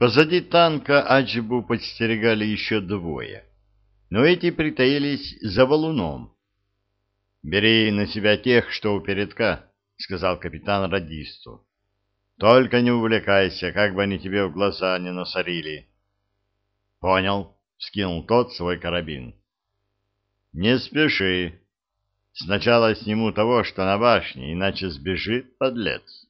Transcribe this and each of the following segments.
Позади танка Аджибу подстерегали еще двое, но эти притаились за валуном. — Бери на себя тех, что у передка, — сказал капитан радисту. — Только не увлекайся, как бы они тебе в глаза не насорили. — Понял, — скинул тот свой карабин. — Не спеши. Сначала сниму того, что на башне, иначе сбежит подлец.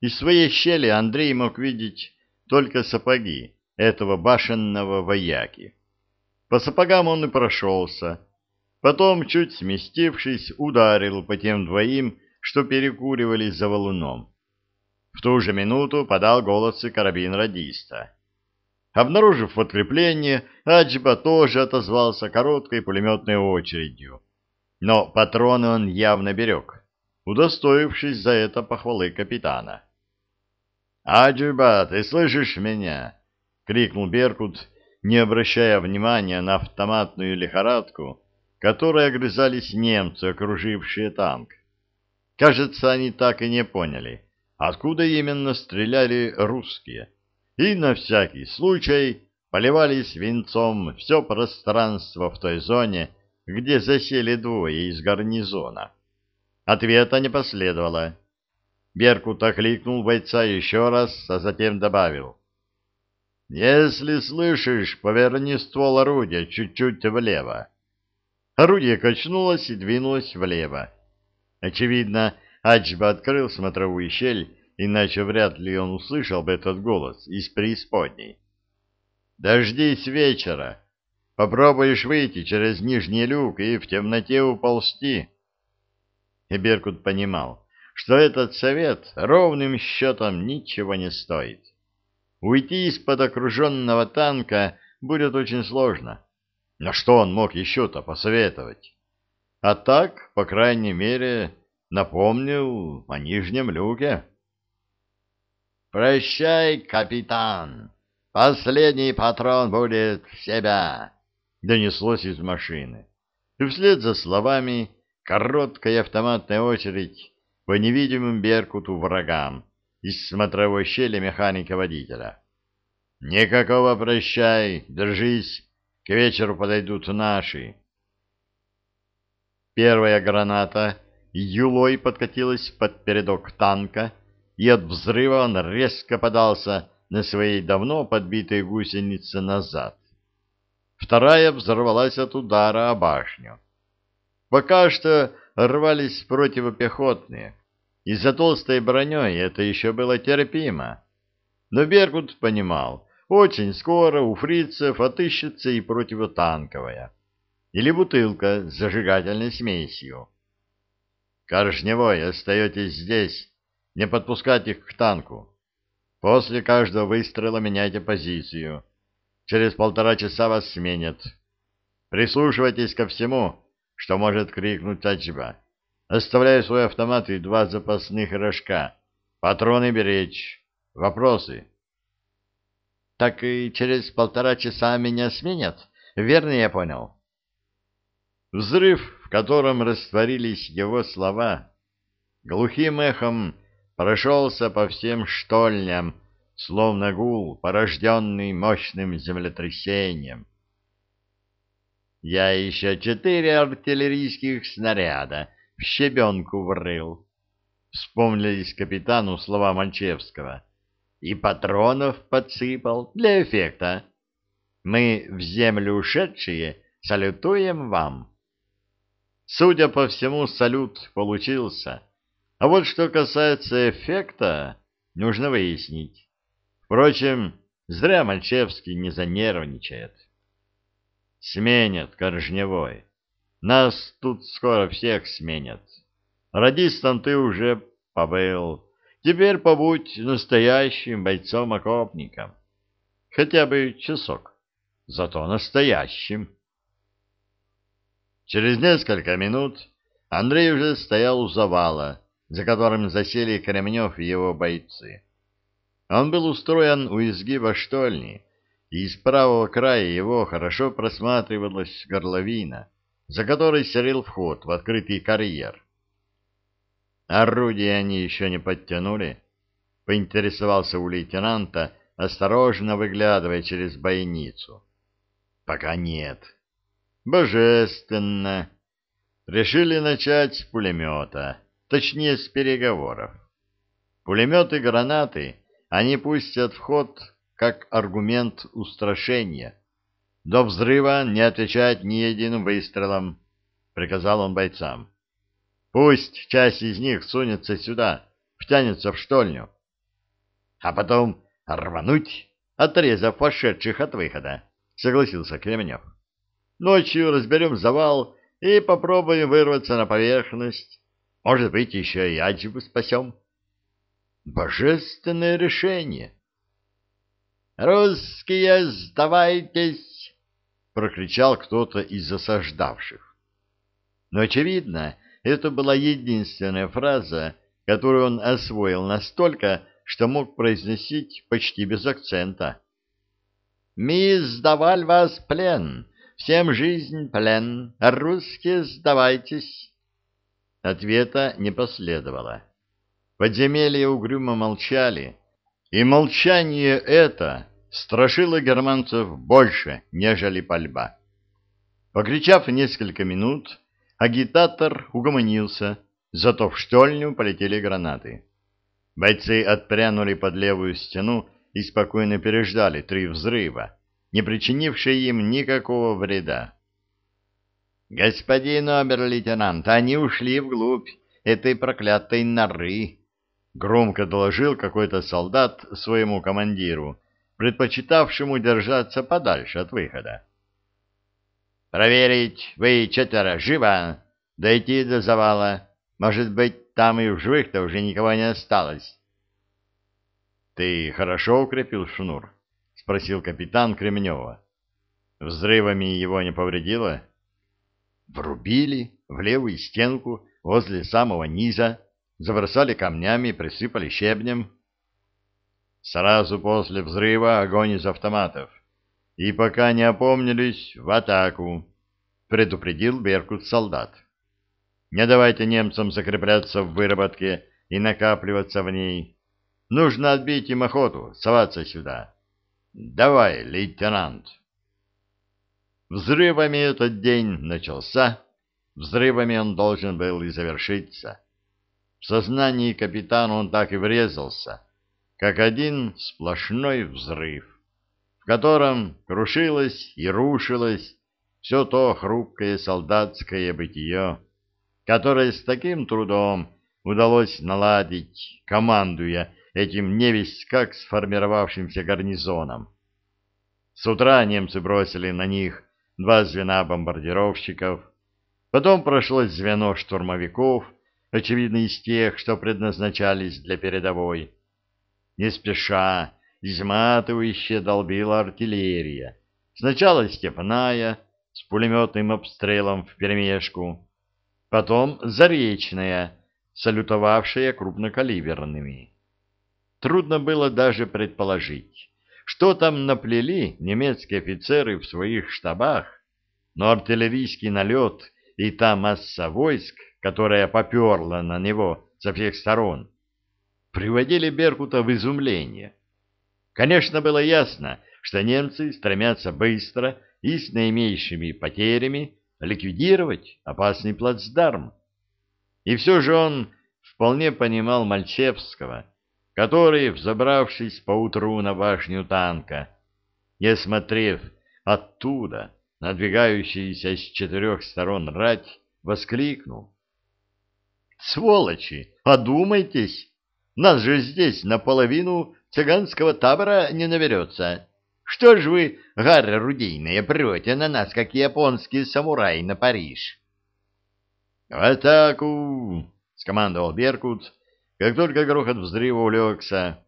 Из своей щели Андрей мог видеть только сапоги этого башенного вояки. По сапогам он и прошелся, потом, чуть сместившись, ударил по тем двоим, что перекуривали за валуном. В ту же минуту подал голос и карабин радиста. Обнаружив подкрепление, Аджба тоже отозвался короткой пулеметной очередью. Но патроны он явно берег, удостоившись за это похвалы капитана. «Аджиба, ты слышишь меня?» — крикнул Беркут, не обращая внимания на автоматную лихорадку, которой огрызались немцы, окружившие танк. Кажется, они так и не поняли, откуда именно стреляли русские, и на всякий случай поливали свинцом все пространство в той зоне, где засели двое из гарнизона. Ответа не последовало. Беркут окликнул бойца еще раз, а затем добавил. «Если слышишь, поверни ствол орудия чуть-чуть влево». Орудие качнулось и двинулось влево. Очевидно, Аджба открыл смотровую щель, иначе вряд ли он услышал бы этот голос из преисподней. «Дождись вечера. Попробуешь выйти через нижний люк и в темноте уползти». И Беркут понимал, что этот совет ровным счетом ничего не стоит. Уйти из-под окруженного танка будет очень сложно. Но что он мог еще-то посоветовать? А так, по крайней мере, напомнил о нижнем люке. «Прощай, капитан! Последний патрон будет в себя!» — донеслось из машины. И вслед за словами короткая автоматная очередь по невидимым Беркуту врагам из смотровой щели механика-водителя. «Никакого прощай, держись, к вечеру подойдут наши». Первая граната юлой подкатилась под передок танка, и от взрыва он резко подался на своей давно подбитой гусенице назад. Вторая взорвалась от удара о башню. Пока что рвались противопехотные, и за толстой броней это еще было терпимо. Но Беркут понимал, очень скоро у фрицев отыщется и противотанковая, или бутылка с зажигательной смесью. Коржневой, остаетесь здесь, не подпускать их к танку. После каждого выстрела меняйте позицию. Через полтора часа вас сменят. Прислушивайтесь ко всему, что может крикнуть Таджиба. Оставляю свой автомат и два запасных рожка. Патроны беречь. Вопросы? Так и через полтора часа меня сменят? Верно я понял? Взрыв, в котором растворились его слова, глухим эхом прошелся по всем штольням, словно гул, порожденный мощным землетрясением. Я еще четыре артиллерийских снаряда в щебенку врыл. Вспомнились капитану слова Манчевского. И патронов подсыпал для эффекта. Мы в землю ушедшие салютуем вам. Судя по всему, салют получился. А вот что касается эффекта, нужно выяснить. Впрочем, зря Манчевский не занервничает. Сменят Коржневой. Нас тут скоро всех сменят. Радистом ты уже побыл. Теперь побудь настоящим бойцом-окопником. Хотя бы часок. Зато настоящим. Через несколько минут Андрей уже стоял у завала, за которым засели Кремнев и его бойцы. Он был устроен у изгиба штольни, и из правого края его хорошо просматривалась горловина, за которой серил вход в открытый карьер. Орудия они еще не подтянули, поинтересовался у лейтенанта, осторожно выглядывая через бойницу. Пока нет. Божественно. Решили начать с пулемета, точнее с переговоров. Пулеметы и гранаты они пустят в ход как аргумент устрашения. До взрыва не отвечать ни единым выстрелом, приказал он бойцам. Пусть часть из них сунется сюда, втянется в штольню, а потом рвануть, отрезав пошедших от выхода, согласился Кремнев. Ночью разберем завал и попробуем вырваться на поверхность. Может быть, еще и Аджибу спасем. Божественное решение. «Русские, сдавайтесь!» — прокричал кто-то из осаждавших. Но, очевидно, это была единственная фраза, которую он освоил настолько, что мог произносить почти без акцента. «Мы сдавали вас плен, всем жизнь плен, русские сдавайтесь». Ответа не последовало. Подземелья угрюмо молчали, и молчание это страшило германцев больше, нежели пальба. Покричав несколько минут, Агитатор угомонился, зато в штольню полетели гранаты. Бойцы отпрянули под левую стену и спокойно переждали три взрыва, не причинившие им никакого вреда. «Господин обер-лейтенант, они ушли вглубь этой проклятой норы», — громко доложил какой-то солдат своему командиру, предпочитавшему держаться подальше от выхода. Проверить, вы четверо, живо! Дойти до завала. Может быть, там и в живых-то уже никого не осталось. — Ты хорошо укрепил шнур? — спросил капитан Кремнева. — Взрывами его не повредило? — Врубили в левую стенку возле самого низа, забросали камнями и присыпали щебнем. Сразу после взрыва огонь из автоматов и пока не опомнились, в атаку, — предупредил Беркут солдат. Не давайте немцам закрепляться в выработке и накапливаться в ней. Нужно отбить им охоту, соваться сюда. Давай, лейтенант. Взрывами этот день начался, взрывами он должен был и завершиться. В сознании капитана он так и врезался, как один сплошной взрыв в котором крушилось и рушилось все то хрупкое солдатское бытие, которое с таким трудом удалось наладить, командуя этим невесть как сформировавшимся гарнизоном. С утра немцы бросили на них два звена бомбардировщиков, потом прошло звено штурмовиков, очевидно из тех, что предназначались для передовой. Не спеша, изматывающе долбила артиллерия. Сначала степная, с пулеметным обстрелом вперемешку, потом заречная, салютовавшая крупнокалиберными. Трудно было даже предположить, что там наплели немецкие офицеры в своих штабах, но артиллерийский налет и та масса войск, которая поперла на него со всех сторон, приводили Беркута в изумление. Конечно, было ясно, что немцы стремятся быстро и с наименьшими потерями ликвидировать опасный плацдарм. И все же он вполне понимал Мальчевского, который, взобравшись поутру на башню танка, и осмотрев оттуда надвигающийся с четырех сторон рать, воскликнул. «Сволочи, одумайтесь! Нас же здесь наполовину цыганского табора не наберется. Что ж вы, гары рудийные, прете на нас, как японские самураи на Париж? — В атаку! — скомандовал Беркут, как только грохот взрыва улегся,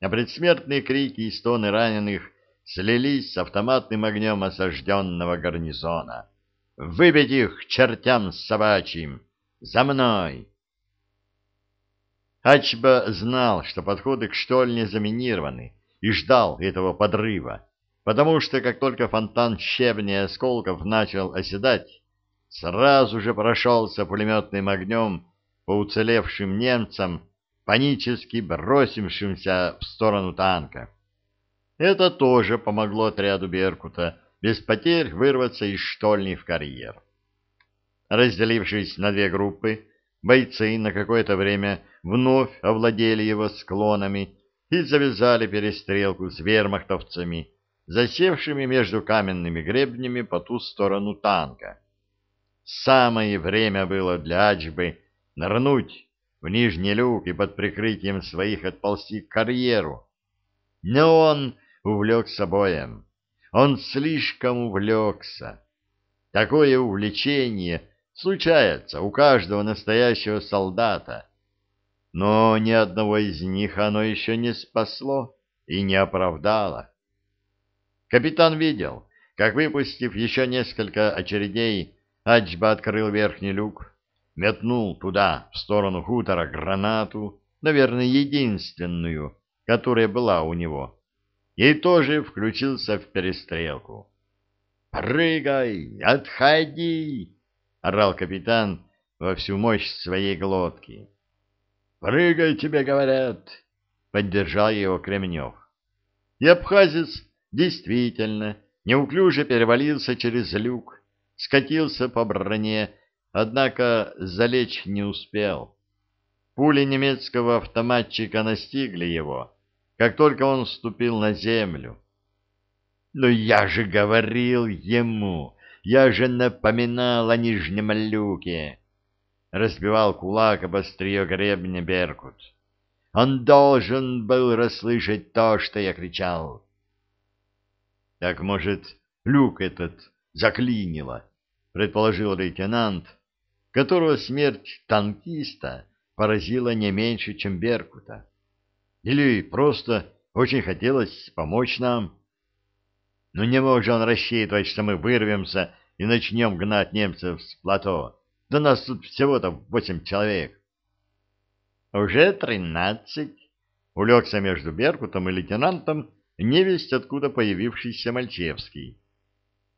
а предсмертные крики и стоны раненых слились с автоматным огнем осажденного гарнизона. «Выбить их чертям собачьим! За мной!» Ачба знал, что подходы к штольне заминированы, и ждал этого подрыва, потому что как только фонтан щебня и осколков начал оседать, сразу же прошелся пулеметным огнем по уцелевшим немцам, панически бросившимся в сторону танка. Это тоже помогло отряду Беркута без потерь вырваться из штольни в карьер. Разделившись на две группы, бойцы на какое-то время вновь овладели его склонами и завязали перестрелку с вермахтовцами, засевшими между каменными гребнями по ту сторону танка. Самое время было для Аджбы нырнуть в нижний люк и под прикрытием своих отползти к карьеру. Но он увлекся боем. Он слишком увлекся. Такое увлечение случается у каждого настоящего солдата. Но ни одного из них оно еще не спасло и не оправдало. Капитан видел, как, выпустив еще несколько очередей, Аджба открыл верхний люк, метнул туда, в сторону хутора, гранату, наверное, единственную, которая была у него, и тоже включился в перестрелку. «Прыгай! Отходи!» — орал капитан во всю мощь своей глотки. «Прыгай, тебе говорят!» — поддержал его Кремнев. И абхазец действительно неуклюже перевалился через люк, скатился по броне, однако залечь не успел. Пули немецкого автоматчика настигли его, как только он ступил на землю. «Но я же говорил ему, я же напоминал о нижнем люке!» Разбивал кулак об острие гребня Беркут. Он должен был расслышать то, что я кричал. Так, может, люк этот заклинило, предположил лейтенант, которого смерть танкиста поразила не меньше, чем Беркута. Или просто очень хотелось помочь нам. Но не мог же он рассчитывать, что мы вырвемся и начнем гнать немцев с плато. Да нас тут всего-то восемь человек. Уже тринадцать. Улегся между Беркутом и лейтенантом невесть откуда появившийся Мальчевский.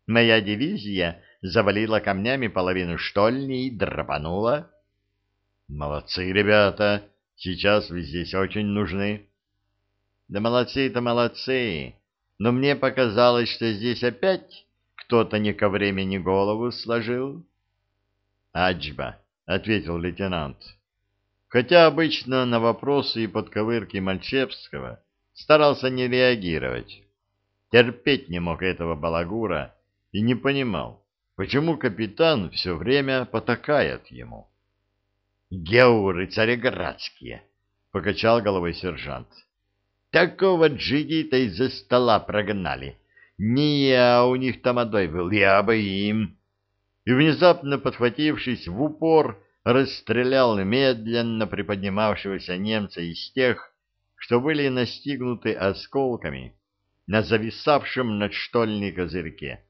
Моя дивизия завалила камнями половину штольни и драпанула. Молодцы, ребята, сейчас вы здесь очень нужны. Да молодцы-то молодцы, но мне показалось, что здесь опять кто-то не ко времени голову сложил. Аджба, — ответил лейтенант. Хотя обычно на вопросы и подковырки Мальчевского старался не реагировать. Терпеть не мог этого балагура и не понимал, почему капитан все время потакает ему. «Геуры цареградские!» — покачал головой сержант. «Такого джигита из-за стола прогнали. Не я у них тамадой был, я бы им...» и, внезапно подхватившись в упор, расстрелял медленно приподнимавшегося немца из тех, что были настигнуты осколками на зависавшем над штольни козырьке.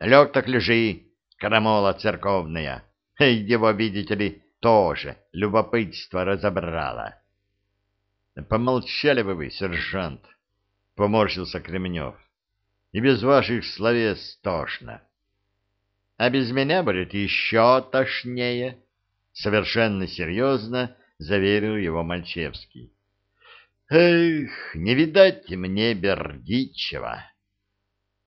«Лег так лежи, крамола церковная!» Его, видите ли, тоже любопытство разобрало. «Помолчали бы вы, сержант!» — поморщился Кремнев. «И без ваших словес тошно» а без меня будет еще тошнее, — совершенно серьезно заверил его Мальчевский. — Эх, не видать мне Бердичева!